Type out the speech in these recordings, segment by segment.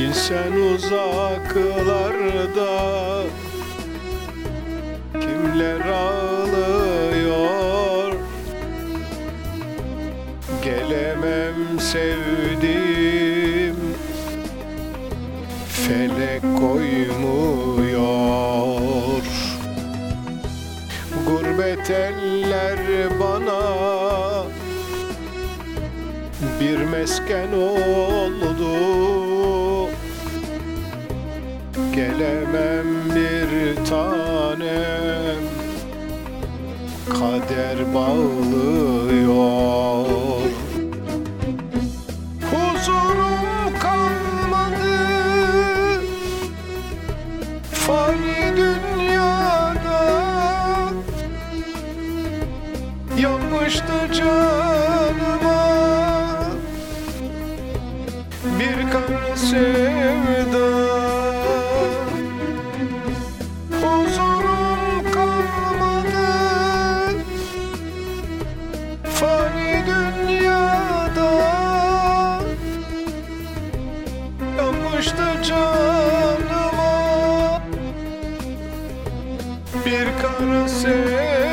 Bilsen uzaklarda kimler ağlıyor? Gelemem sevdiğim felek koymuyor. Gurbet eller bana bir mesken oldu Gelemem bir tanem. Kader bağlıyor. Huzurum kalmadı. Fani dünyada Yapmıştı canıma. Bir kara sevda Yanmıştı canıma. Bir kara sevda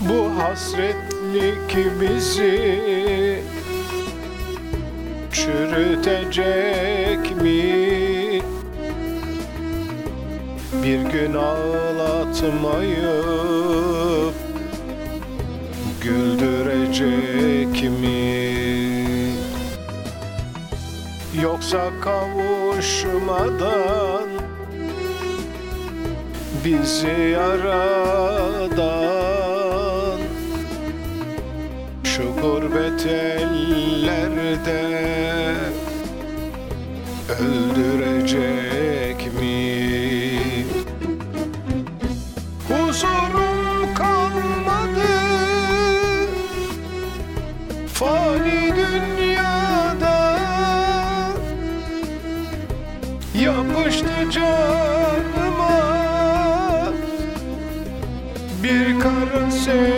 Bu hasretlik bizi çürütecek mi? Bir gün ağlatmayıp güldürecek mi? Yoksa kavuşmadan bizi yaradan gurbet ellerde öldürecek mi? Huzurum kalmadı fani dünyada Yapıştı canıma bir kara sevda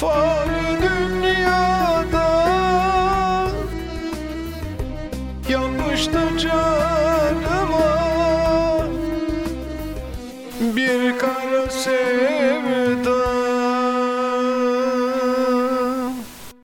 Fani dünyada Yanmıştı canıma. Bir